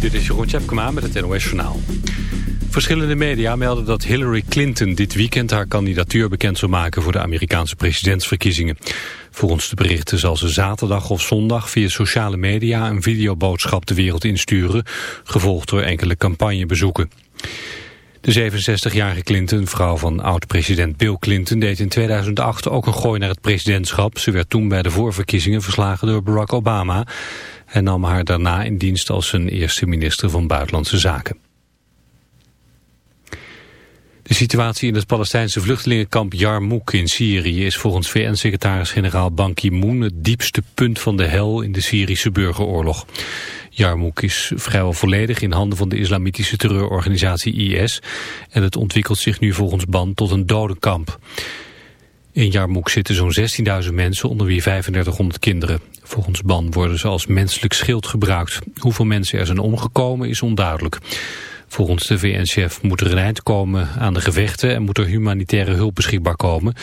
Dit is Jeroen Tjepkema met het NOS Journaal. Verschillende media melden dat Hillary Clinton dit weekend haar kandidatuur bekend zal maken voor de Amerikaanse presidentsverkiezingen. Volgens de berichten zal ze zaterdag of zondag via sociale media een videoboodschap de wereld insturen, gevolgd door enkele campagnebezoeken. De 67-jarige Clinton, vrouw van oud-president Bill Clinton, deed in 2008 ook een gooi naar het presidentschap. Ze werd toen bij de voorverkiezingen verslagen door Barack Obama. Hij nam haar daarna in dienst als zijn eerste minister van Buitenlandse Zaken. De situatie in het Palestijnse vluchtelingenkamp Yarmouk in Syrië is volgens VN-secretaris-generaal Ban Ki-moon het diepste punt van de hel in de Syrische burgeroorlog. Yarmouk is vrijwel volledig in handen van de islamitische terreurorganisatie IS en het ontwikkelt zich nu volgens Ban tot een dodenkamp. In Jarmouk zitten zo'n 16.000 mensen, onder wie 3500 kinderen. Volgens Ban worden ze als menselijk schild gebruikt. Hoeveel mensen er zijn omgekomen is onduidelijk. Volgens de VN-chef moet er een eind komen aan de gevechten en moet er humanitaire hulp beschikbaar komen.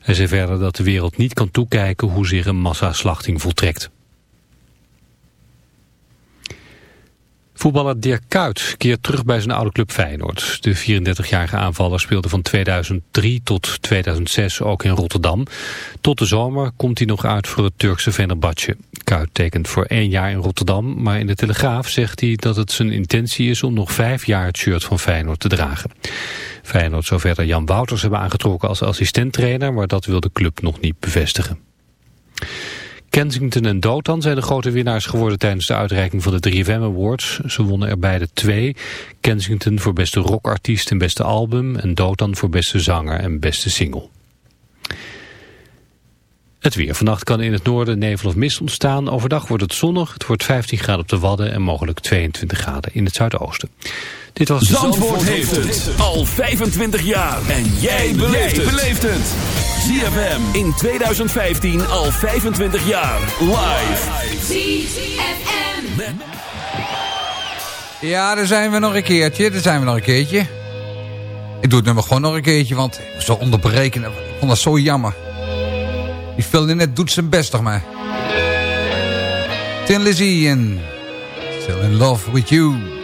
Hij zei verder dat de wereld niet kan toekijken hoe zich een massaslachting voltrekt. Voetballer Dirk Kuyt keert terug bij zijn oude club Feyenoord. De 34-jarige aanvaller speelde van 2003 tot 2006 ook in Rotterdam. Tot de zomer komt hij nog uit voor het Turkse Fenerbahce. Kuyt tekent voor één jaar in Rotterdam, maar in de Telegraaf zegt hij dat het zijn intentie is om nog vijf jaar het shirt van Feyenoord te dragen. Feyenoord zou verder Jan Wouters hebben aangetrokken als assistenttrainer, maar dat wil de club nog niet bevestigen. Kensington en Dotan zijn de grote winnaars geworden tijdens de uitreiking van de 3FM Awards. Ze wonnen er beide twee. Kensington voor beste rockartiest en beste album en Dotan voor beste zanger en beste single. Het weer. Vannacht kan in het noorden nevel of mist ontstaan. Overdag wordt het zonnig. Het wordt 15 graden op de Wadden en mogelijk 22 graden in het zuidoosten. Dit was Zandvoort, heeft het al 25 jaar. En jij beleeft het. ZFM in 2015 al 25 jaar. Live. ZFM. Ja, daar zijn we nog een keertje. Daar zijn we nog een keertje. Ik doe het nummer gewoon nog een keertje, want ik zo onderbreken. Ik vond dat zo jammer. Die net doet zijn best toch maar. Tin Lizzy en Still in Love With You.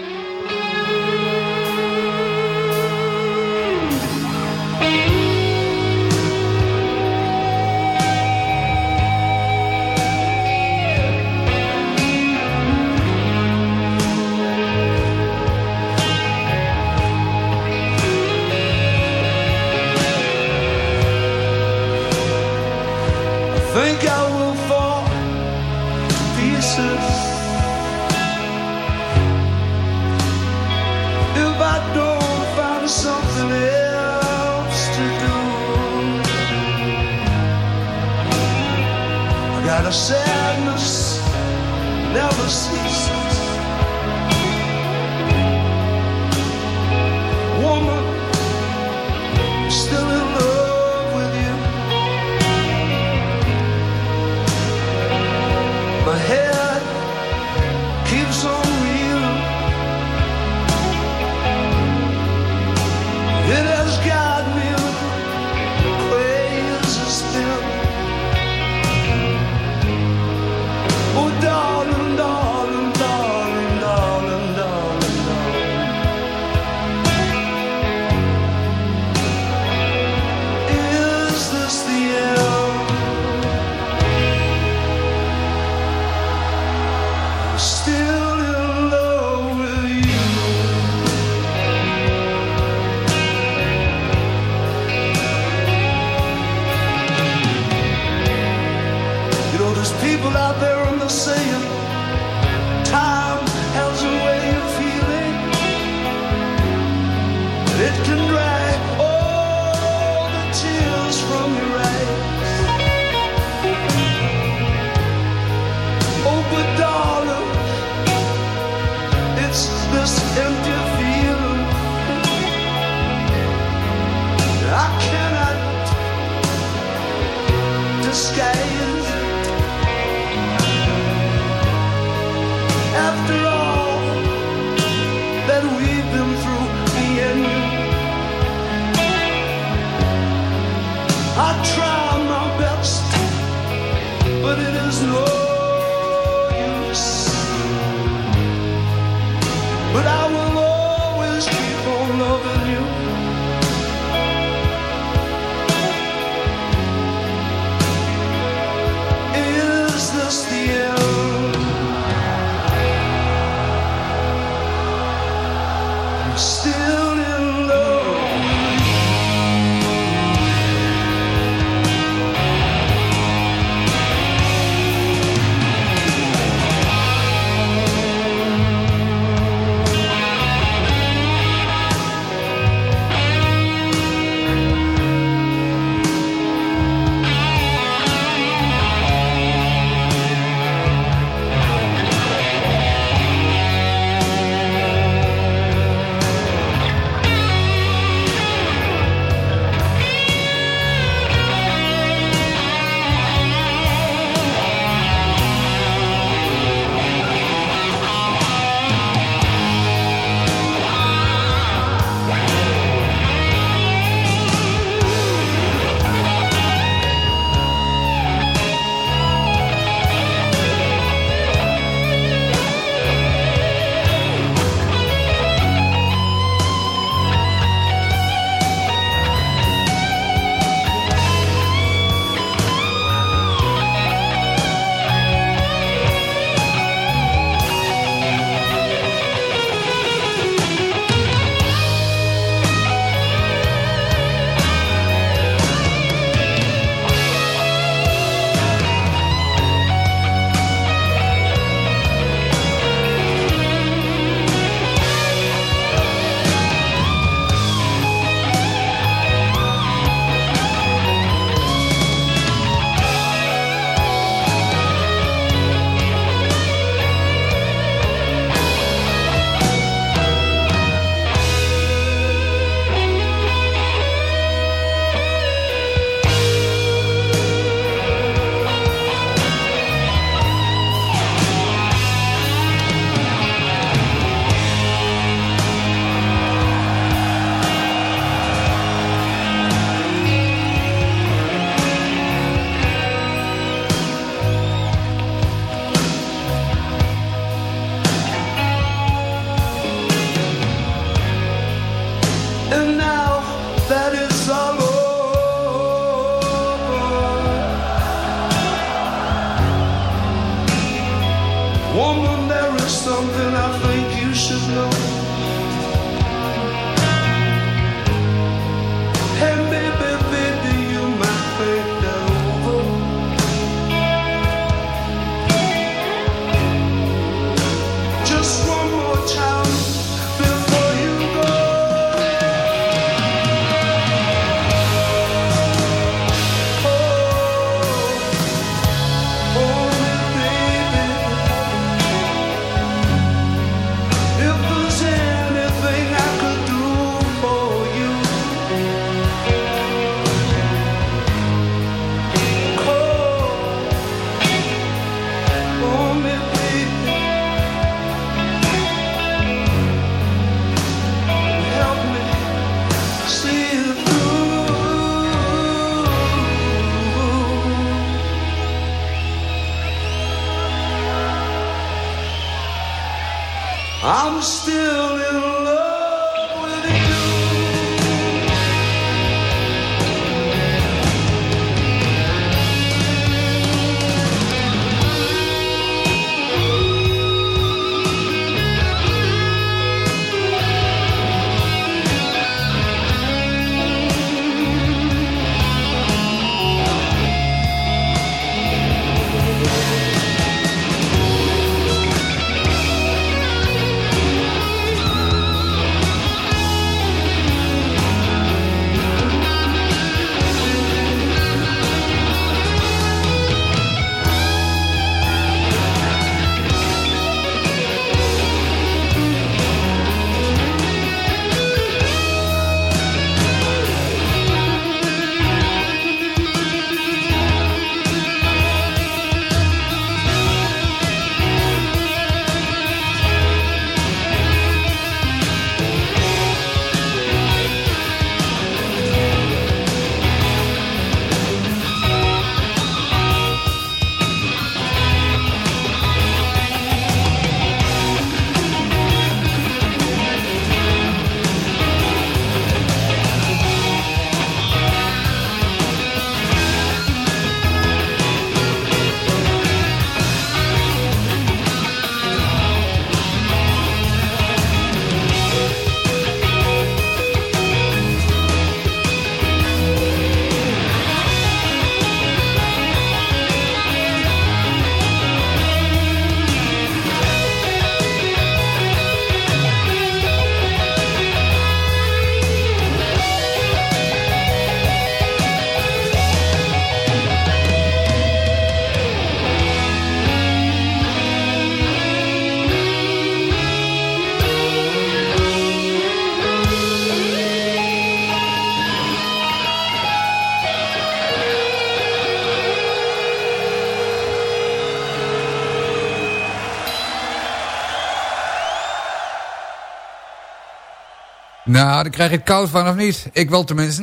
Nou, daar krijg je het koud van of niet? Ik wel tenminste.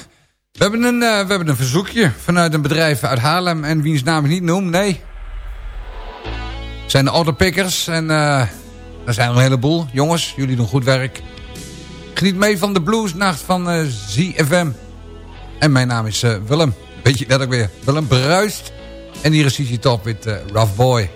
we, hebben een, uh, we hebben een verzoekje vanuit een bedrijf uit Haarlem. En wiens naam ik niet noem, nee. Het zijn de autopickers. En uh, er zijn een heleboel. Jongens, jullie doen goed werk. Geniet mee van de bluesnacht van uh, ZFM. En mijn naam is Willem. Weet je dat ook weer? Willem Bruist. En hier is CC Top met Rough Boy.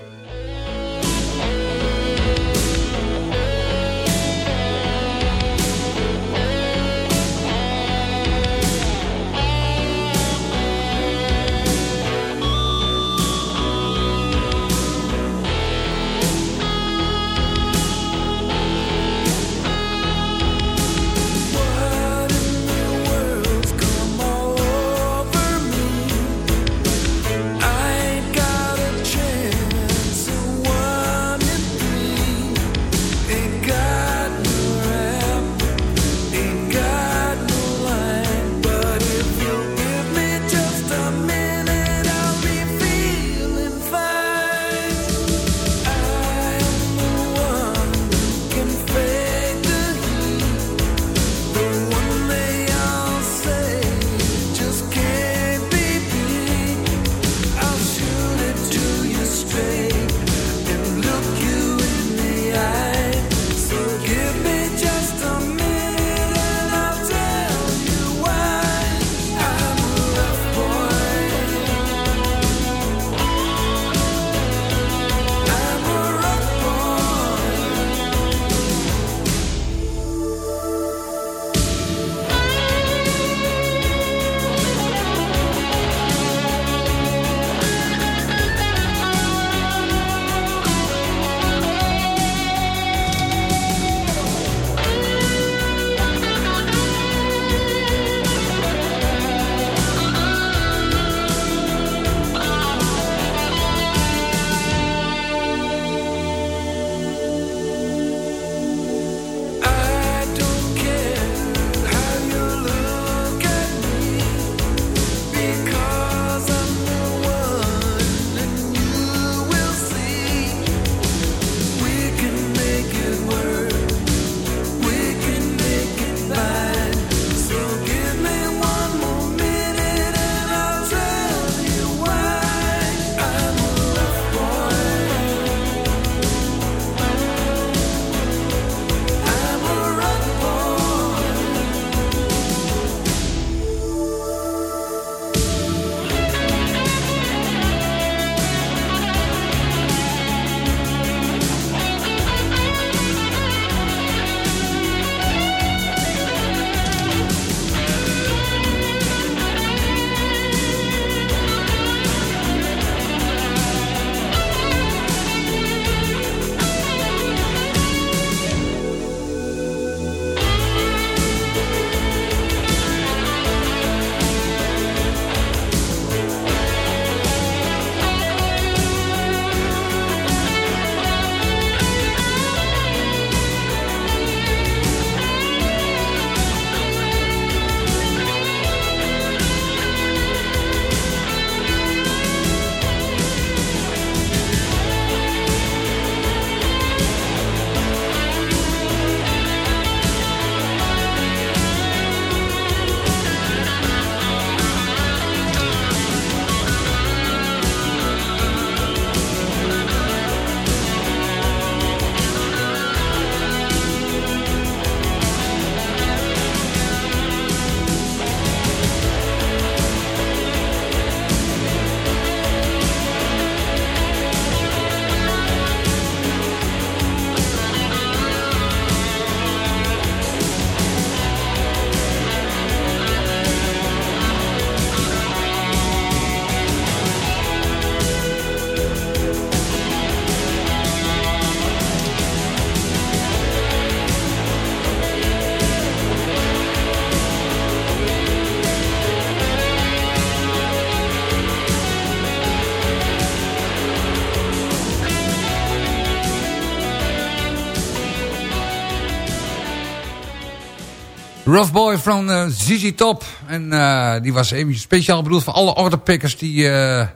Rough Boy van uh, eh, ZZ Top. En uh, die was even speciaal bedoeld voor alle orderpickers die, uh,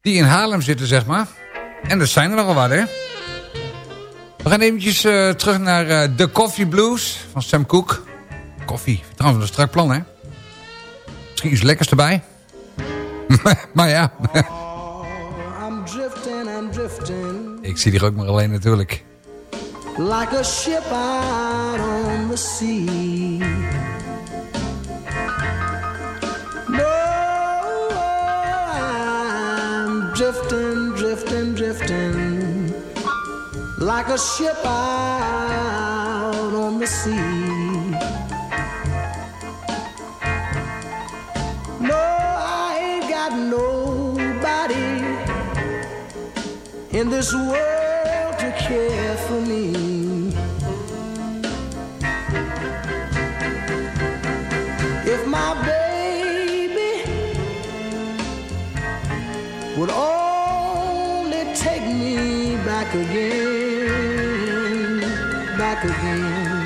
die in Haarlem zitten, zeg maar. En dat zijn er nogal wat, hè. We gaan eventjes terug naar The Coffee Blues van Sam Cooke. Koffie, trouwens een strak plan hè. Misschien iets lekkers erbij. maar ja. I'm drifting, I'm drifting. Ik zie die ook maar alleen natuurlijk. Like a ship out on the sea. No, I'm drifting, drifting, drifting. Like a ship out on the sea. No, I ain't got nobody in this world to care for me. If my baby would only take me back again, back again.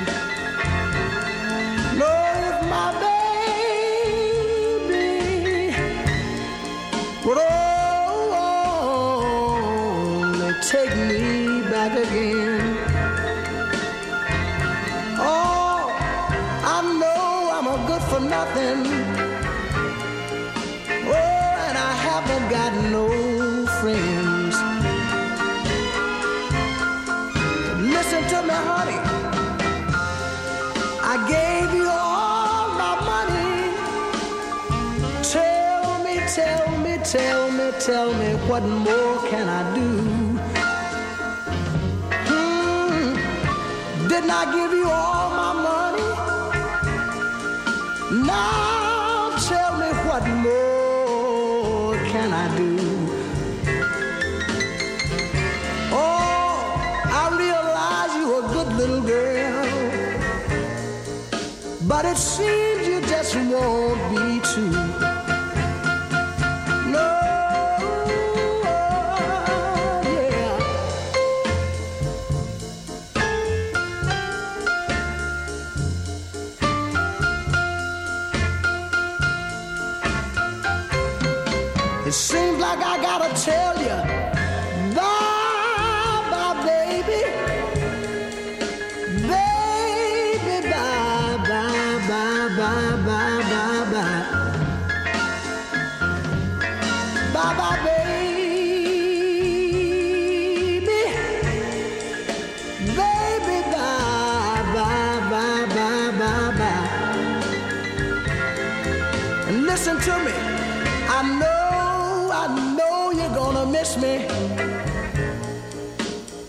Tell me what more can I do? Hmm, didn't I give you all my money? Now tell me what more can I do? Oh, I realize you're a good little girl, but it seems you just won't listen to me. I know miss me.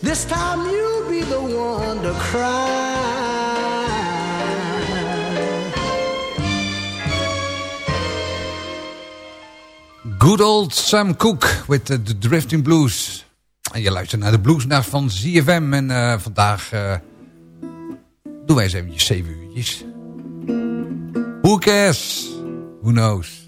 This time you'll be the one to cry. Good old Sam Cooke with the, Drifting Blues. En je luistert naar de bluesnacht van ZFM. En uh, vandaag uh, doen wij eens eventjes 7 uurtjes. Who cares? Who knows?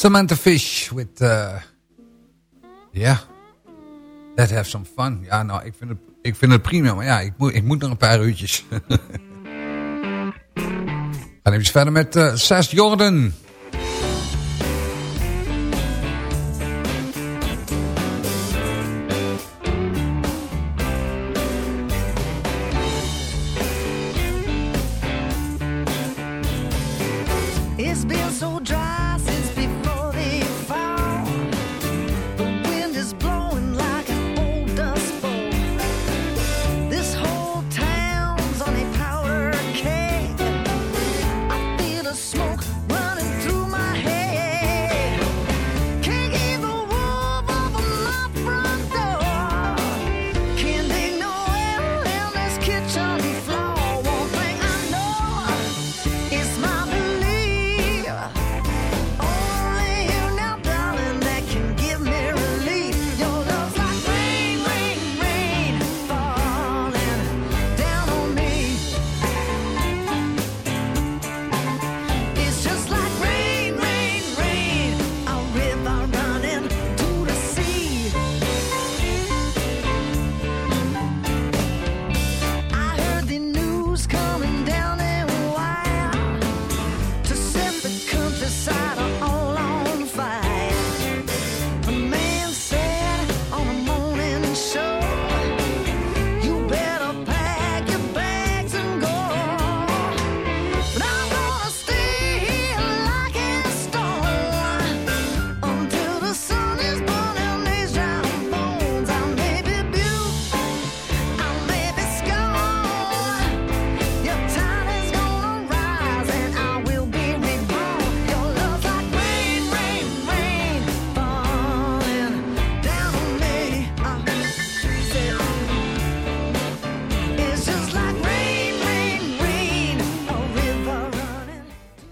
Samantha Fish with... Uh, yeah. Let's have some fun. Ja, nou, ik vind het, ik vind het prima. Maar ja, ik moet, ik moet nog een paar uurtjes. Gaan even verder met uh, Sas Jordan.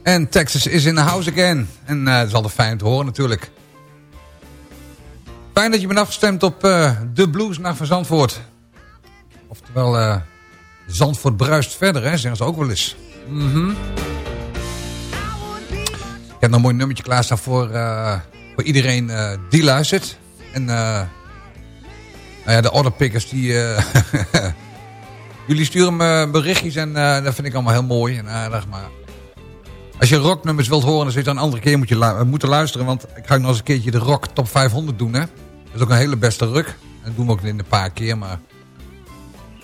En Texas is in the house again. En dat is altijd fijn te horen natuurlijk. Fijn dat je bent afgestemd op uh, de blues naar van Zandvoort. Oftewel, uh, Zandvoort bruist verder, hè, zeggen ze ook wel eens. -hmm. Ik heb nog een mooi nummertje klaarstaan voor, voor iedereen die luistert. En nou ja, de orderpickers die... jullie sturen me berichtjes en dat vind ik allemaal heel mooi en aardig, maar... Als je rocknummers wilt horen, dan zit je een andere keer moet je moeten luisteren. Want ik ga nog eens een keertje de rock top 500 doen. Hè? Dat is ook een hele beste ruk. Dat doen we ook in een paar keer. Maar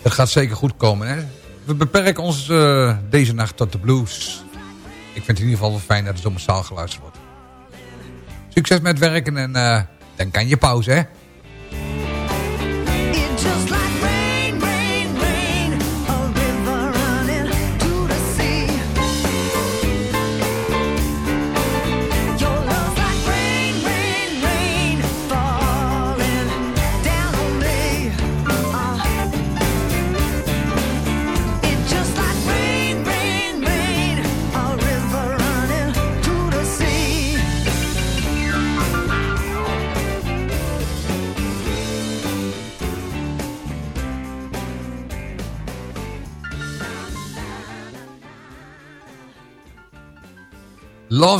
het gaat zeker goed komen. Hè? We beperken ons uh, deze nacht tot de blues. Ik vind het in ieder geval wel fijn dat het zo massaal geluisterd wordt. Succes met werken en uh, dan kan je pauze hè.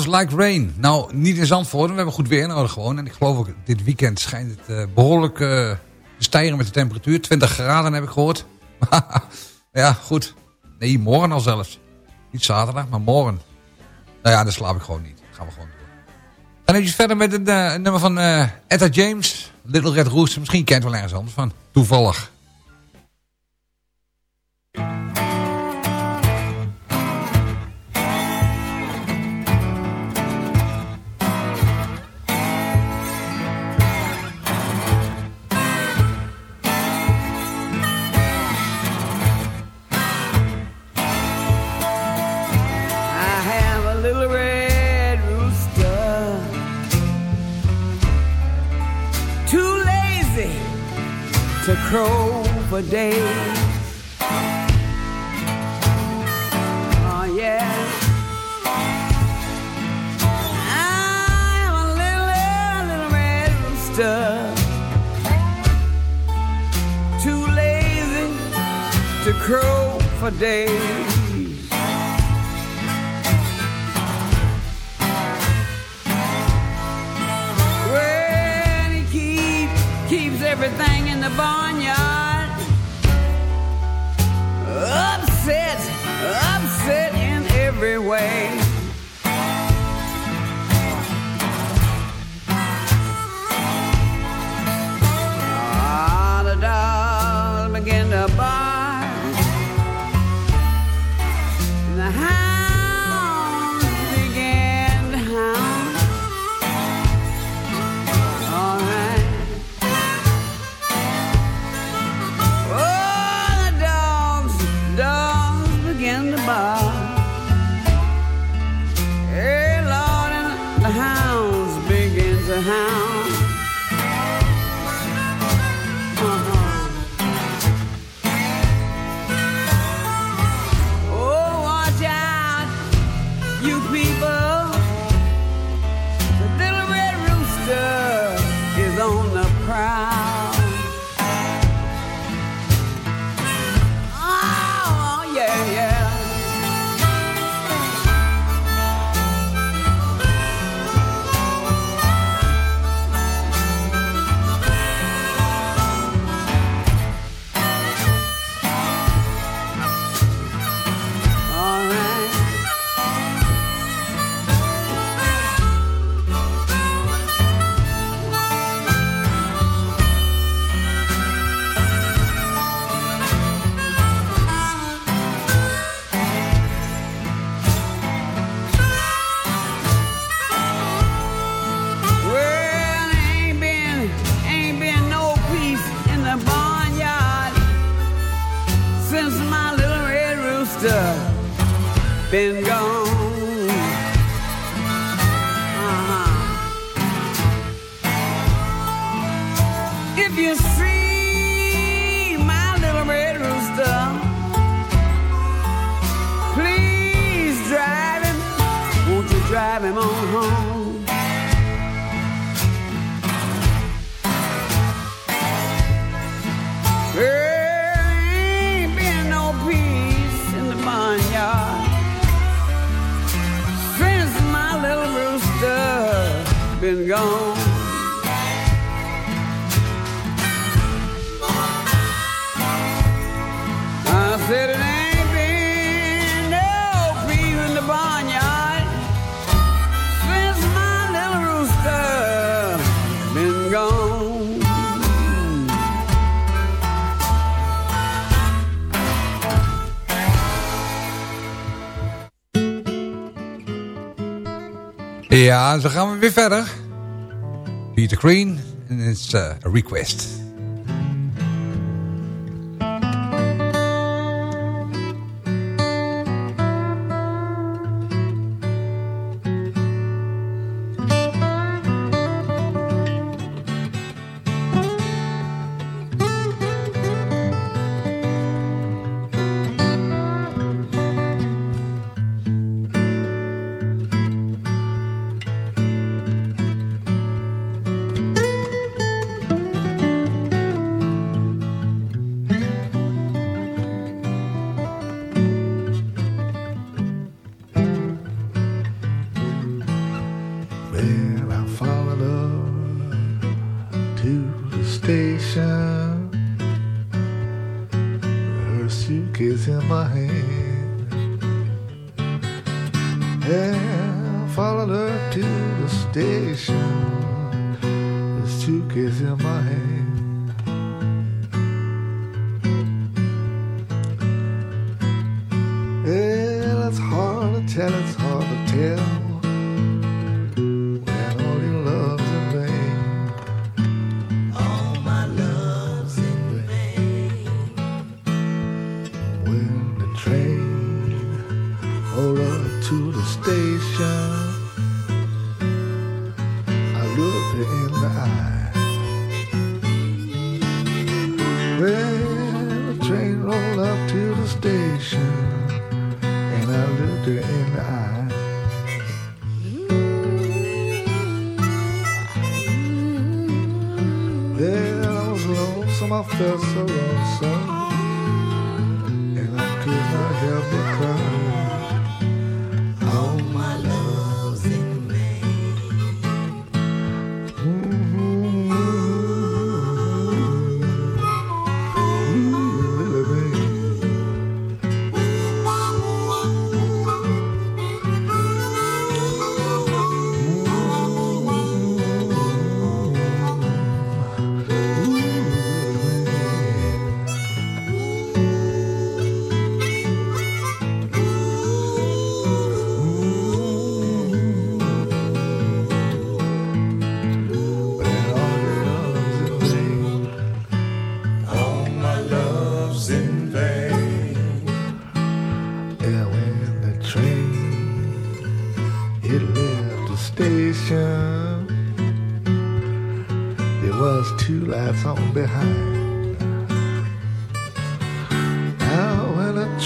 Like Rain. Nou, niet in Zandvoort. We hebben goed weer nodig gewoon. En ik geloof ook, dit weekend schijnt het uh, behoorlijk uh, te stijgen met de temperatuur. 20 graden heb ik gehoord. ja, goed. Nee, morgen al zelfs. Niet zaterdag, maar morgen. Nou ja, dan slaap ik gewoon niet. Gaan we gewoon doen. Dan even verder met een, uh, nummer van Etta James. Little Red Rooster. Misschien kent wel ergens anders van. Toevallig. Crow for days. Oh, yeah. I'm a little, little red rooster. Too lazy to crow for days. the barnyard. Upset, upset in every way. En zo gaan we weer verder. Peter Green, en het is eh, a request.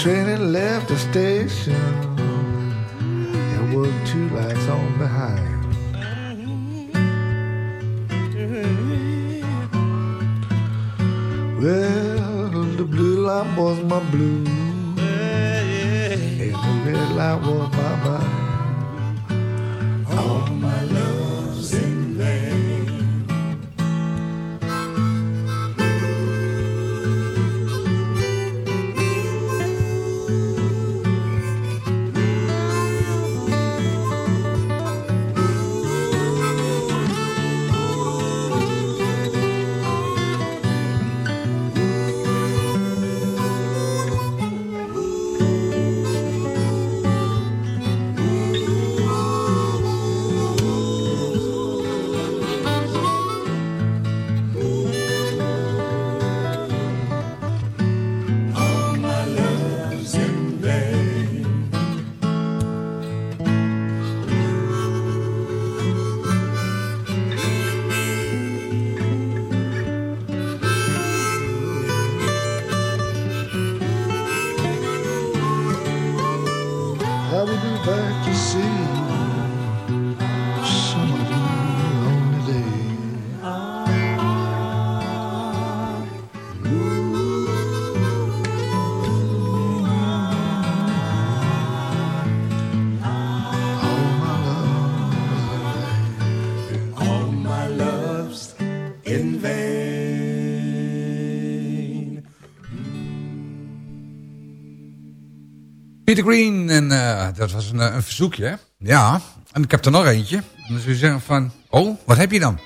Train had left the station, there were two lights on behind. Green, en eh, dat was een, eh, een verzoekje? Ja, en ik heb er nog eentje. En dan zul je zeggen van, oh, wat heb je dan?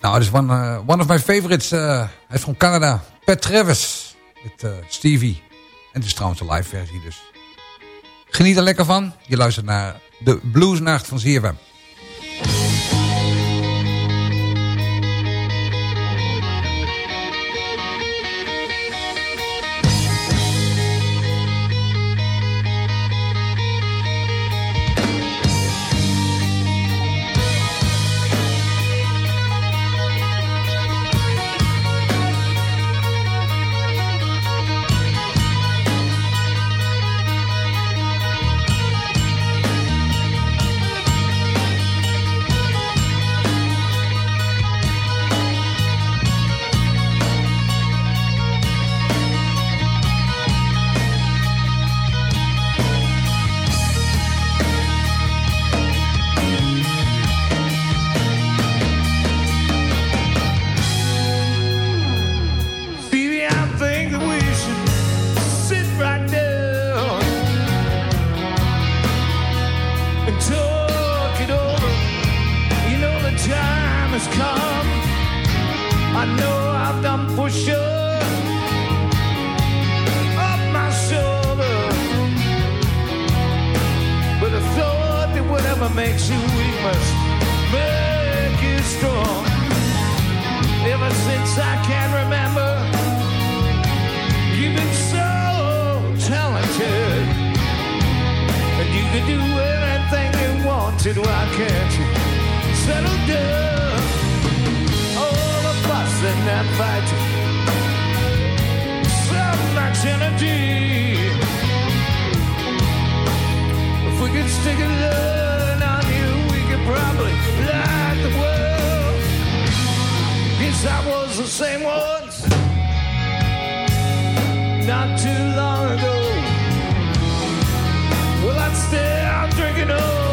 Nou, dat is one, eh, one of my favorites. hij is van Canada. Pat Travis. Met Stevie. En het is trouwens een live versie, dus. Geniet er lekker van. Je luistert naar de Bluesnacht van ZFM. That whatever makes you weak must make you strong. Ever since I can remember, you've been so talented. And you can do anything you want to. Why can't you settle down? All the fussing and fighting, so much energy. If we could stick a line probably light the world. Guess I was the same once, not too long ago. Well, I'd out drinking all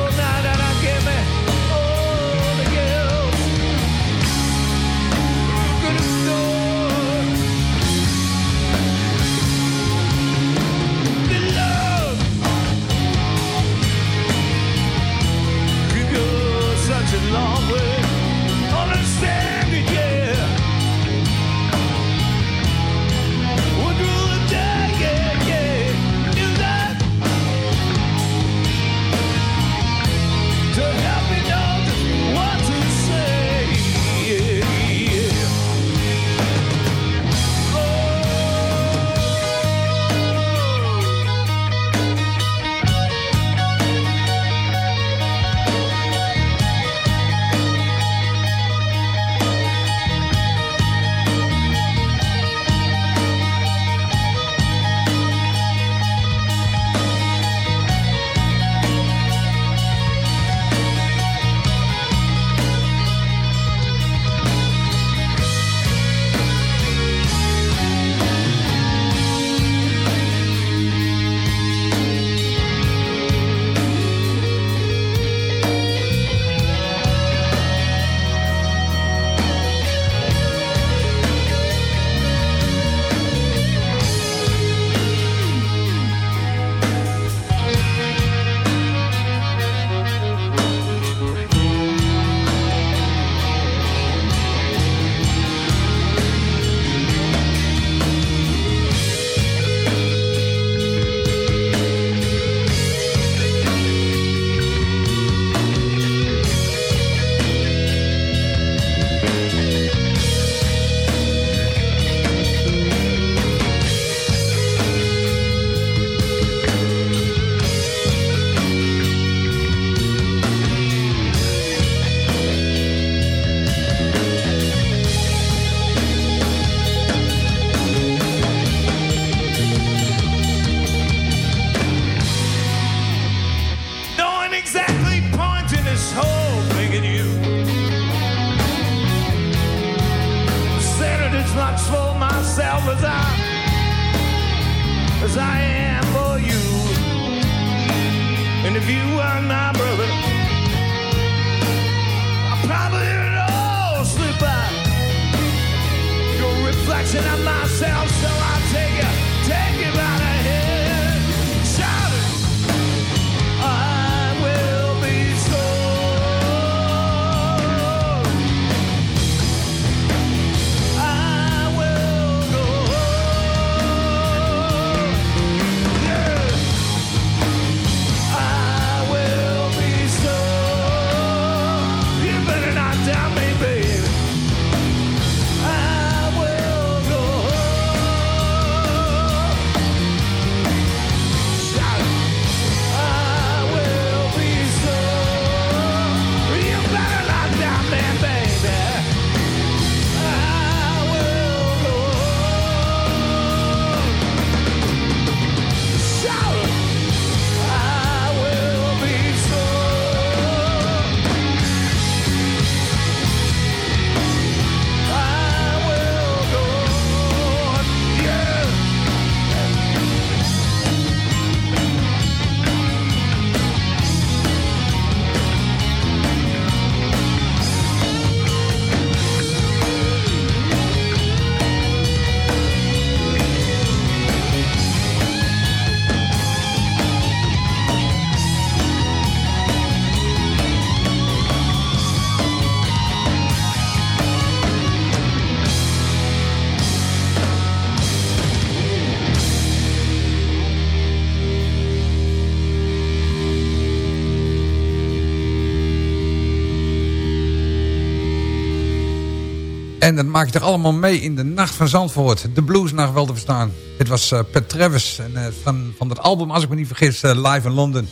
maak je toch allemaal mee in de Nacht van Zandvoort. De bluesnacht wel te verstaan. Dit was eh Pat Travis en, eh, van, van dat album, als ik me niet vergis, eh, Live in London.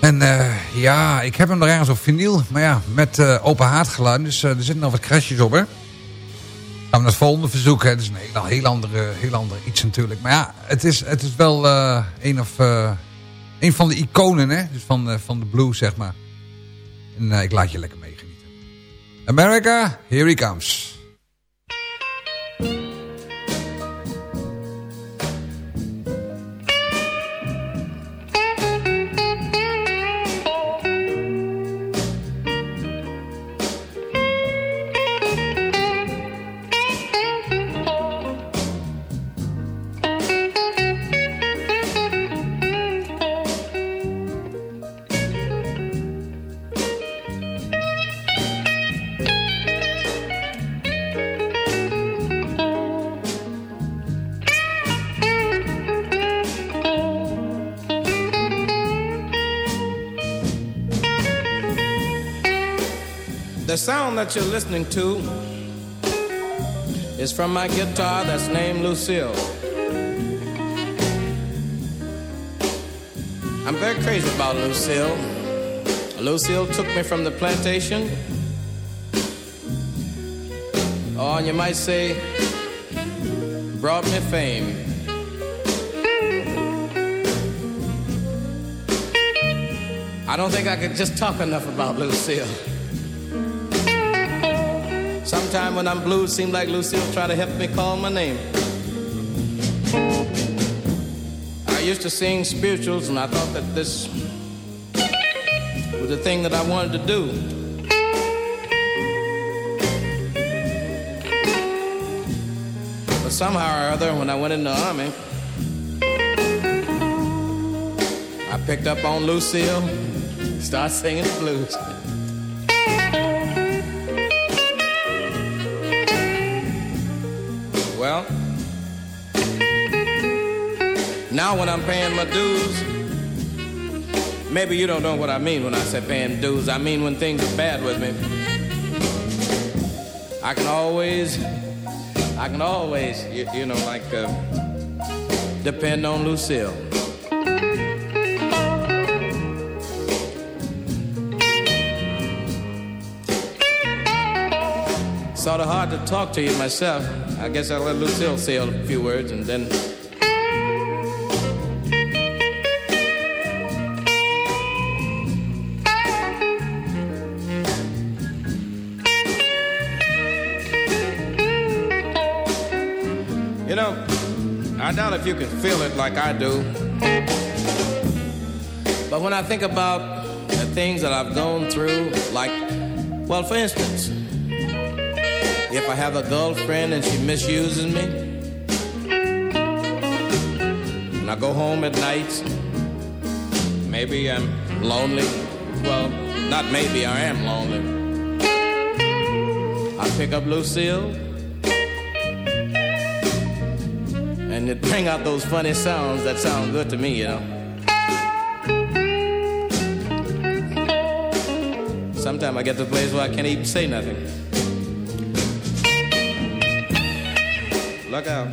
En ja, ik heb hem er ergens op vinyl. Maar ja, met open haardgeluid. Dus er zitten nog wat crashes op, hè. Gaan we naar het volgende verzoek. Dat is een heel, heel, andere, heel andere iets natuurlijk. Maar ja, het is, het is wel een, of, een van de iconen, hè. Dus van, van de blues, zeg maar. En ik laat je lekker meegenieten. America, here he comes. That you're listening to is from my guitar that's named Lucille. I'm very crazy about Lucille. Lucille took me from the plantation. Oh, and you might say, brought me fame. I don't think I could just talk enough about Lucille. Sometime when I'm blue, seems like Lucille try to help me call my name. I used to sing spirituals, and I thought that this was the thing that I wanted to do. But somehow or other, when I went in the army, I picked up on Lucille, started singing the blues. Now when I'm paying my dues, maybe you don't know what I mean when I say paying dues. I mean when things are bad with me. I can always, I can always, you, you know, like uh, depend on Lucille. Sort of hard to talk to you myself. I guess I'll let Lucille say a few words and then. If you can feel it like I do. But when I think about the things that I've gone through, like, well, for instance, if I have a girlfriend and she misuses me, and I go home at night, maybe I'm lonely. Well, not maybe, I am lonely. I pick up Lucille and it bring out those funny sounds that sound good to me, you know. Sometimes I get to a place where I can't even say nothing. Look out.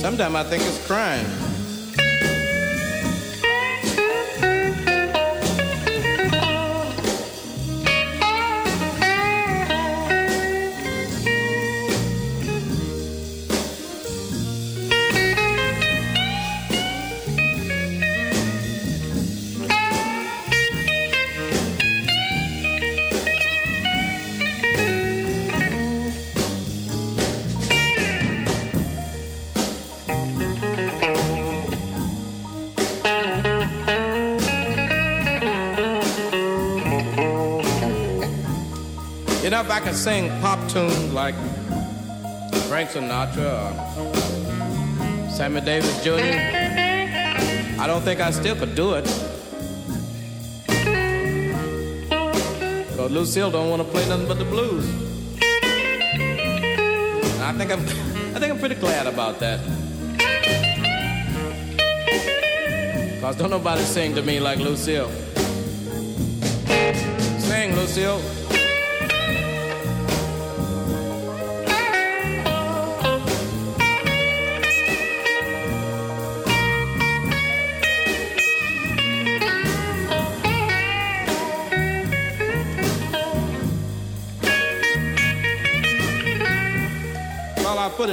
Sometimes I think it's crime. I could sing pop tunes like Frank Sinatra or Sammy Davis Jr., I don't think I still could do it. Lucille don't want to play nothing but the blues. And I think I'm, I think I'm pretty glad about that. Because don't nobody sing to me like Lucille. Sing, Lucille.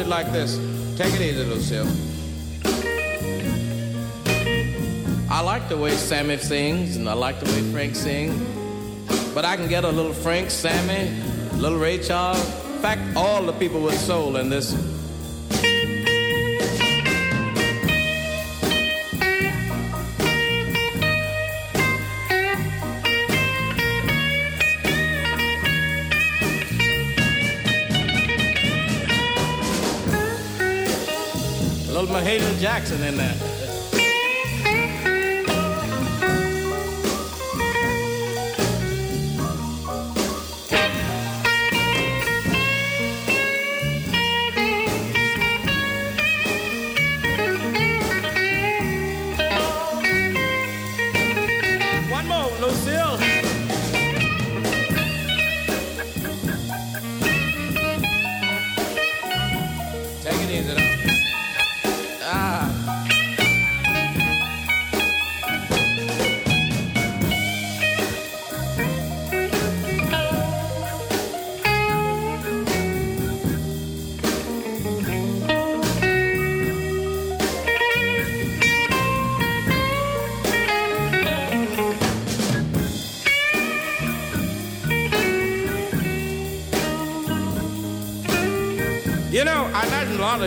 Like this. Take it easy, Lucille. I like the way Sammy sings, and I like the way Frank sings. But I can get a little Frank, Sammy, little Ray Charles. In fact, all the people with soul in this. Jackson in there.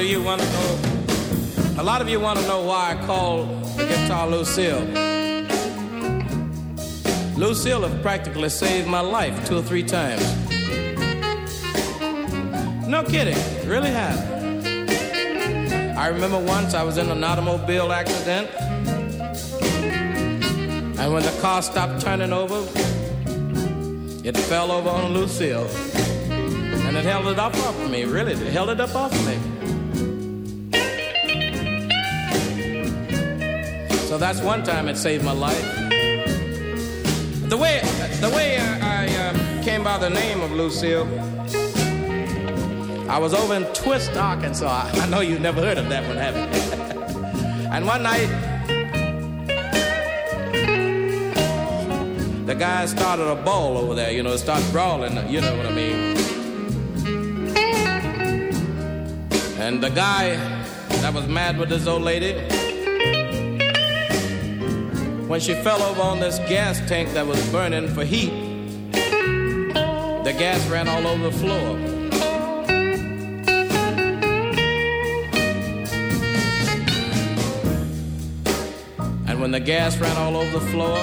Of you want to know. A lot of you want to know why I call the guitar Lucille. Lucille have practically saved my life two or three times. No kidding, really have. I remember once I was in an automobile accident, and when the car stopped turning over, it fell over on Lucille. And it held it up off of me, really. It held it up off of me. That's one time it saved my life. The way, the way I, I uh, came by the name of Lucille, I was over in Twist, Arkansas. I, know you've never heard of that one, have you? and one night, the guys started a ball over there, you know, it started brawling, you know what I mean. And the guy that was mad with this old lady, when she fell over on this gas tank that was burning for heat, the gas ran all over the floor. And when the gas ran all over the floor,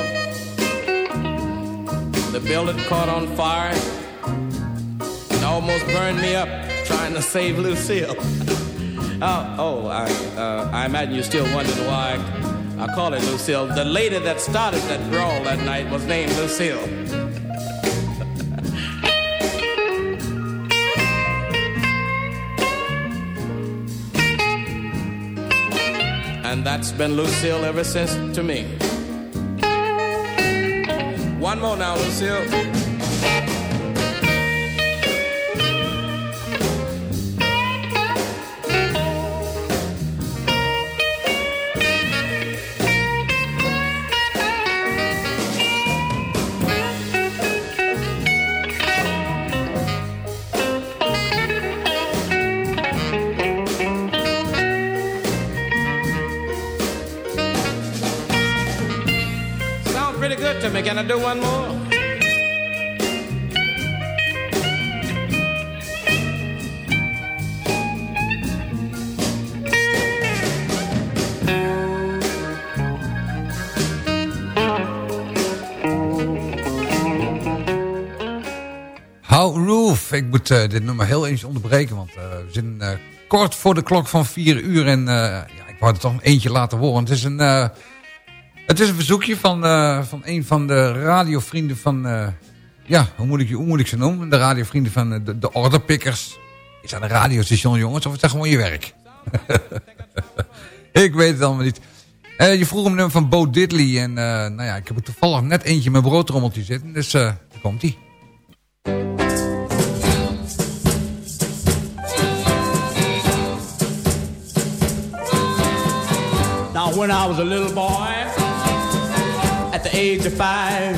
the building caught on fire and almost burned me up trying to save Lucille. oh, oh I, uh, I imagine you're still wondering why I call it Lucille. The lady that started that brawl that night was named Lucille. and that's been Lucille ever since to me. One more now, Lucille. Ik moet eh, dit nummer heel eens onderbreken, want eh, we zijn eh, kort voor de klok van 4 uur. En ja, ik wou er toch eentje laten horen. Het is een, het is een verzoekje van, van een van de radiovrienden van... ja, hoe moet, ik, hoe moet ik ze noemen? De radiovrienden van de, de Orderpickers. Is dat een radiostation, jongens? Of is dat gewoon je werk? ik weet het allemaal niet. Je vroeg om nummer van Bo Diddley. En nou ja, ik heb er toevallig net eentje in mijn broodrommeltje zitten. Dus daar komt When I was a little boy, at the age of five,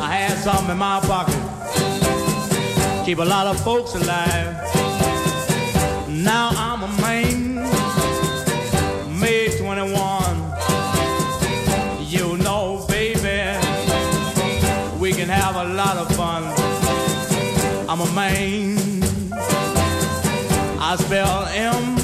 I had something in my pocket. Keep a lot of folks alive. Now I'm a man, May 21. You know, baby, we can have a lot of fun. I'm a man. I spell M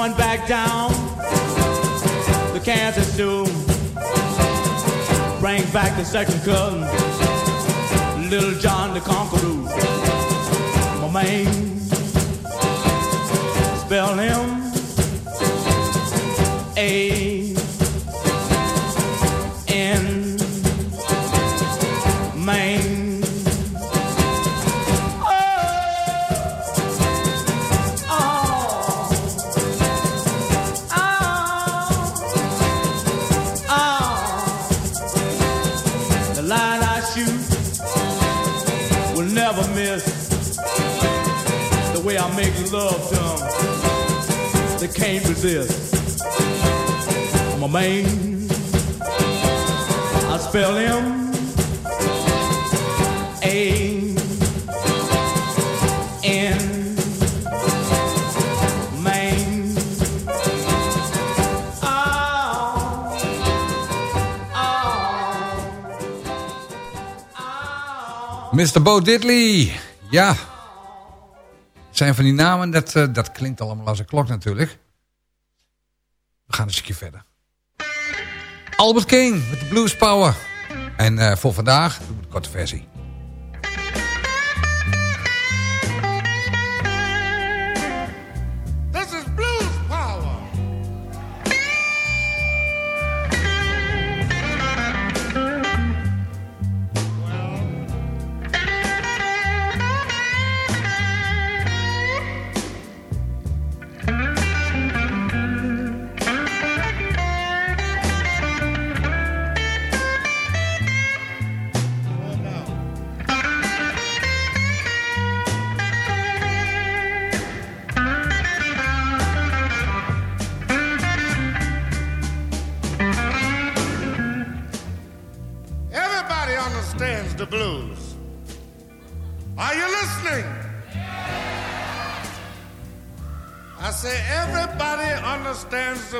going back down the Kansas Zoo. Bring back the second cousin, Little John the Conqueror. My man, spell him can't resist. I'm. I spell him A N Maine. Oh, oh. Mr. Bo Diddley. Ja. Zijn van die namen, dat, eh, dat klinkt allemaal als een klok natuurlijk. We gaan een stukje verder. Albert King met de Blues Power. En uh, voor vandaag doen we de korte versie.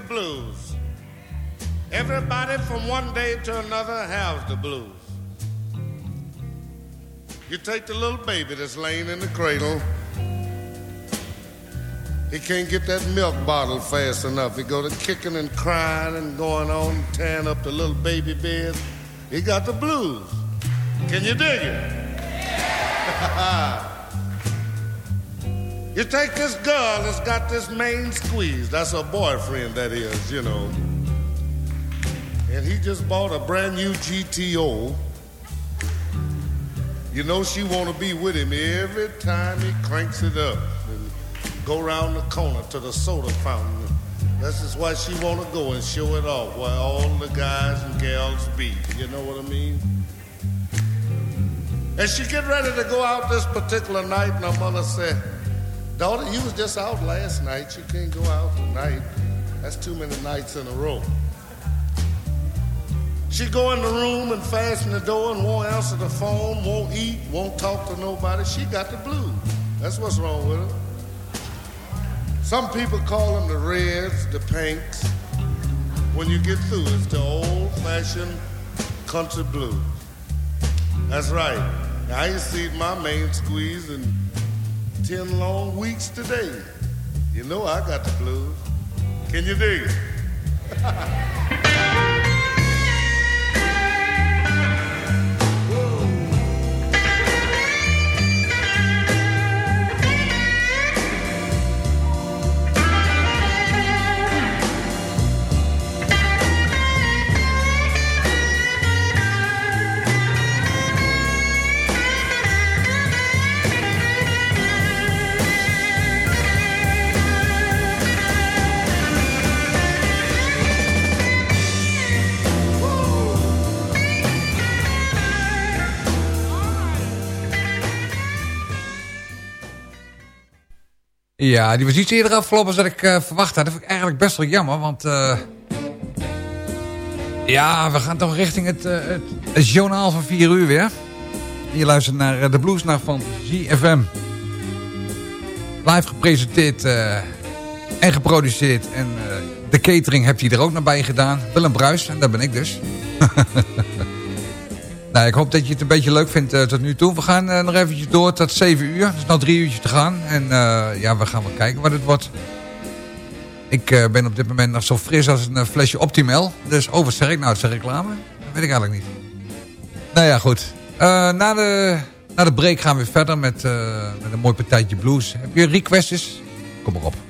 The blues. Everybody from one day to another has the blues. You take the little baby that's laying in the cradle. He can't get that milk bottle fast enough. He go to kicking and crying and going on, tearing up the little baby bed. He got the blues. Can you dig it? you take this girl that's got this main squeeze. That's her boyfriend, that is, you know. And he just bought a brand new GTO. You know she want to be with him every time he cranks it up and go around the corner to the soda fountain. This is why she want to go and show it off where all the guys and gals be. You know what I mean? And she get ready to go out this particular night, and her mother said, Daughter, you was just out last night. You can't go out tonight. That's too many nights in a row. She go in the room and fasten the door and won't answer the phone, won't eat, won't talk to nobody. She got the blues. That's what's wrong with her. Some people call them the reds, the pinks. When you get through, it's the old-fashioned country blues. That's right. I ain't seen my main squeeze in ten long weeks today. You know I got the blues. Can you dig it? Ja, die was iets eerder afgelopen dan ik uh, verwacht had. Dat vind ik eigenlijk best wel jammer, want... Uh, ja, we gaan toch richting het, uh, het, journaal van 4 uur weer. Je luistert naar de Bluesnacht van ZFM. Live gepresenteerd en geproduceerd. En de catering heb je er ook naar bij gedaan. Willem Bruis, en dat ben ik dus. Nou, ik hoop dat je het een beetje leuk vindt uh, tot nu toe. We gaan uh, nog eventjes door tot 7 uur. Het is nog drie uurtjes te gaan. En uh, ja, we gaan wel kijken wat het wordt. Ik ben op dit moment nog zo fris als een flesje Optimal. Dus oversterk. Nou, het is reclame. Dat weet ik eigenlijk niet. Nou ja, goed. na, de, na de break gaan we weer verder met, met een mooi partijtje blues. Heb je requests? Kom maar op.